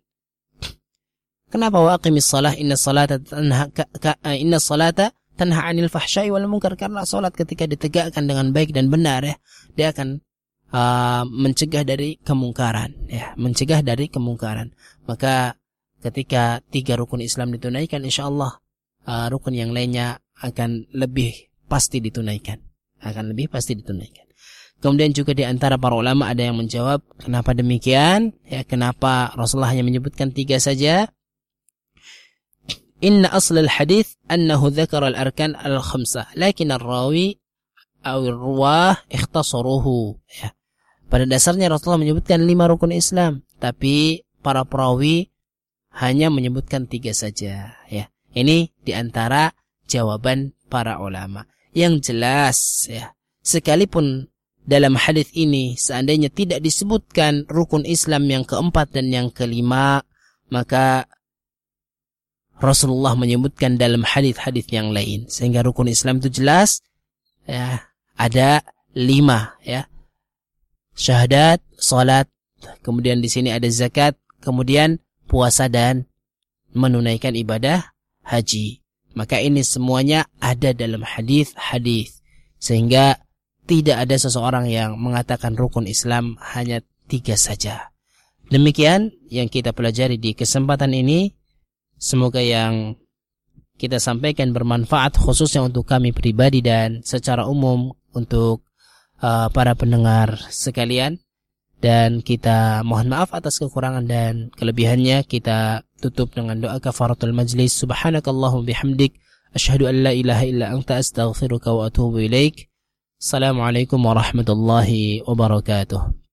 Kenapa wa aqimis salah inna salata tanha ka, ka, uh, inna salata tanha 'anil fahsya'i wal munkar karena salat ketika ditegakkan dengan baik dan benar ya dia akan uh, mencegah dari kemungkaran ya mencegah dari kemungkaran maka ketika tiga rukun Islam ditunaikan insyaallah uh, rukun yang lainnya akan lebih pasti ditunaikan akan lebih pasti ditunaikan. Kemudian juga di antara para ulama ada yang menjawab kenapa demikian? Ya, kenapa Rasulullah hanya menyebutkan tiga saja? Inna asl al-hadith annahu dzakara al-arkan al-khamsah, lakin ar-rawi aw ar-ruwah ikhtasaruhu. Ya. Pada dasarnya Rasulullah menyebutkan lima rukun Islam, tapi para perawi hanya menyebutkan tiga saja. Ya, ini di antara jawaban para ulama yang jelas ya. Sekalipun dalam hadis ini seandainya tidak disebutkan rukun Islam yang keempat dan yang kelima, maka Rasulullah menyebutkan dalam hadis-hadis yang lain sehingga rukun Islam itu jelas ya ada lima ya syahadat, salat, kemudian di sini ada zakat, kemudian puasa dan menunaikan ibadah haji. Maka ini semuanya ada dalam hadis-hadis sehingga tidak ada seseorang yang mengatakan rukun Islam hanya tiga saja. Demikian yang kita pelajari di kesempatan ini. Semoga yang kita sampaikan bermanfaat khususnya untuk kami pribadi dan secara umum untuk uh, para pendengar sekalian dan kita mohon maaf atas kekurangan dan kelebihannya kita tutup dengan doa kafaratul majlis. Subhanakallahumma bihamdik. Asyhadu an la ilaha illa anta astaghfiruka wa atubu ilaik. Assalamualaikum warahmatullahi wabarakatuh